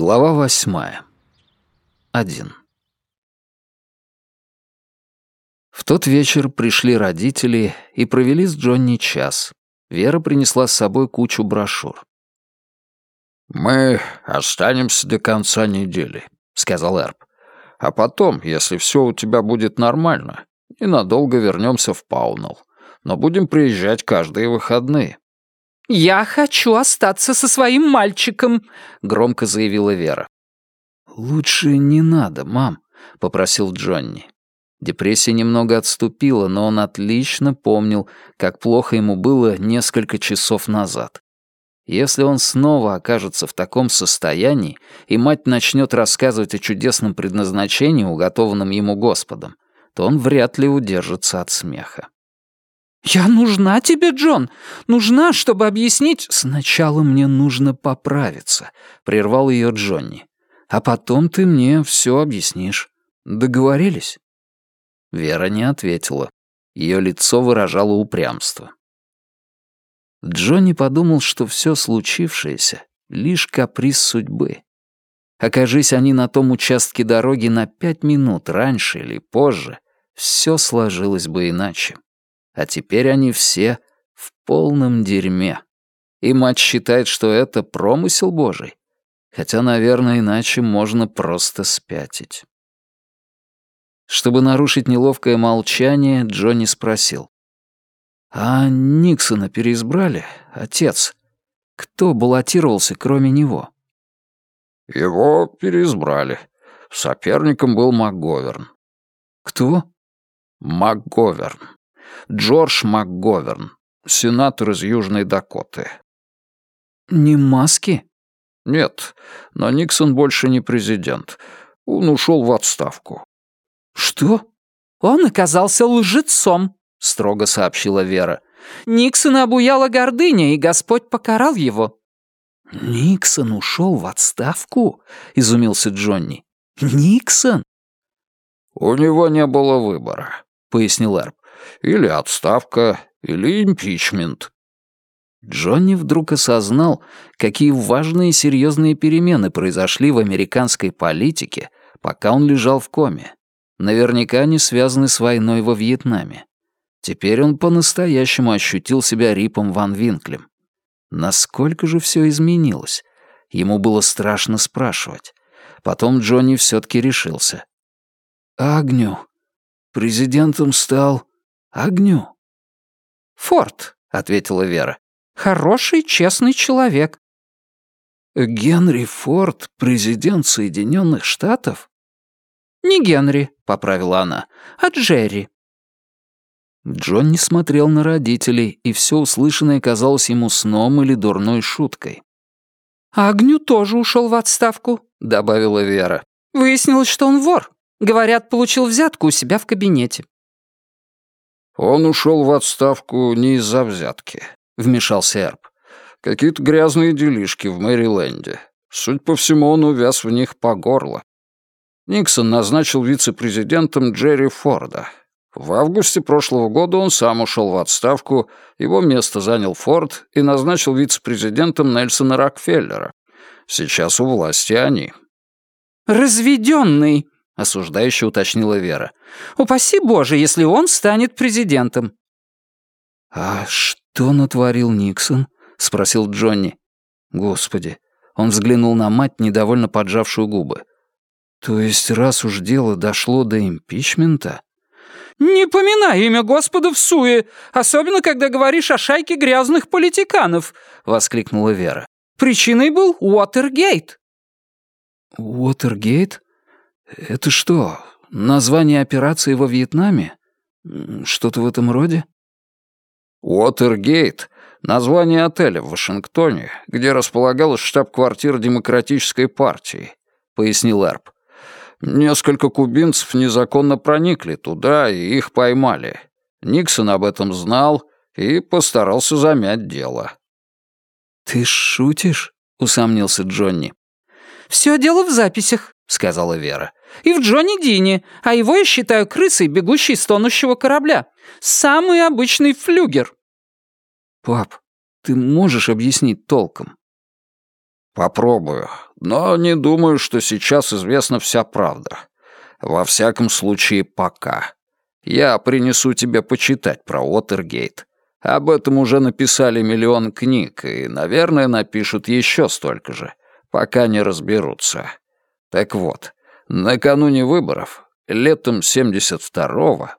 Глава восьмая. Один. В тот вечер пришли родители и провели с Джонни час. Вера принесла с собой кучу брошюр. «Мы останемся до конца недели», — сказал Эрб. «А потом, если все у тебя будет нормально, ненадолго вернемся в Паунелл. Но будем приезжать каждые выходные». «Я хочу остаться со своим мальчиком», — громко заявила Вера. «Лучше не надо, мам», — попросил Джонни. Депрессия немного отступила, но он отлично помнил, как плохо ему было несколько часов назад. Если он снова окажется в таком состоянии, и мать начнет рассказывать о чудесном предназначении, уготованном ему Господом, то он вряд ли удержится от смеха. «Я нужна тебе, Джон! Нужна, чтобы объяснить...» «Сначала мне нужно поправиться», — прервал ее Джонни. «А потом ты мне все объяснишь. Договорились?» Вера не ответила. Ее лицо выражало упрямство. Джонни подумал, что все случившееся — лишь каприз судьбы. Окажись они на том участке дороги на пять минут раньше или позже, все сложилось бы иначе. А теперь они все в полном дерьме. И мать считает, что это промысел Божий. Хотя, наверное, иначе можно просто спятить. Чтобы нарушить неловкое молчание, Джонни спросил. «А Никсона переизбрали, отец? Кто баллотировался, кроме него?» «Его переизбрали. Соперником был МакГоверн». «Кто?» «МакГоверн. Джордж МакГоверн, сенатор из Южной Дакоты». «Не Маски?» «Нет, но Никсон больше не президент. Он ушел в отставку». «Что?» «Он оказался лжецом», — строго сообщила Вера. «Никсона обуяла гордыня, и Господь покарал его». «Никсон ушел в отставку?» — изумился Джонни. «Никсон?» «У него не было выбора», — пояснил Эрб. «Или отставка, или импичмент». Джонни вдруг осознал, какие важные и серьезные перемены произошли в американской политике, пока он лежал в коме. Наверняка они связаны с войной во Вьетнаме. Теперь он по-настоящему ощутил себя Рипом Ван Винклем. Насколько же все изменилось? Ему было страшно спрашивать. Потом Джонни все-таки решился. «Агню. Президентом стал Агню». «Форд», — ответила Вера. «Хороший, честный человек». «Генри Форд, президент Соединенных Штатов?» «Не Генри», — поправила она, — «а Джерри». Джонни смотрел на родителей, и все услышанное казалось ему сном или дурной шуткой. «Агню тоже ушел в отставку», — добавила Вера. «Выяснилось, что он вор. Говорят, получил взятку у себя в кабинете». «Он ушел в отставку не из-за взятки», — вмешался Эрб. «Какие-то грязные делишки в Мэриленде. Суть по всему, он увяз в них по горло. Никсон назначил вице-президентом Джерри Форда. В августе прошлого года он сам ушел в отставку, его место занял Форд и назначил вице-президентом Нельсона Рокфеллера. Сейчас у власти они. «Разведенный», — осуждающе уточнила Вера. «Упаси Боже, если он станет президентом». «А что натворил Никсон?» — спросил Джонни. «Господи». Он взглянул на мать, недовольно поджавшую губы. То есть, раз уж дело дошло до импичмента... «Не поминай имя Господа в суе, особенно когда говоришь о шайке грязных политиканов», — воскликнула Вера. «Причиной был Уотергейт». «Уотергейт? Это что, название операции во Вьетнаме? Что-то в этом роде?» «Уотергейт — название отеля в Вашингтоне, где располагалась штаб-квартира Демократической партии», — пояснил Эрб. Несколько кубинцев незаконно проникли туда, и их поймали. Никсон об этом знал и постарался замять дело. «Ты шутишь?» — усомнился Джонни. «Все дело в записях», — сказала Вера. «И в Джонни Дине, а его я считаю крысой, бегущей с тонущего корабля. Самый обычный флюгер». «Пап, ты можешь объяснить толком?» Попробую, но не думаю, что сейчас известна вся правда. Во всяком случае, пока. Я принесу тебе почитать про Уотергейт. Об этом уже написали миллион книг, и, наверное, напишут еще столько же, пока не разберутся. Так вот, накануне выборов, летом 72-го,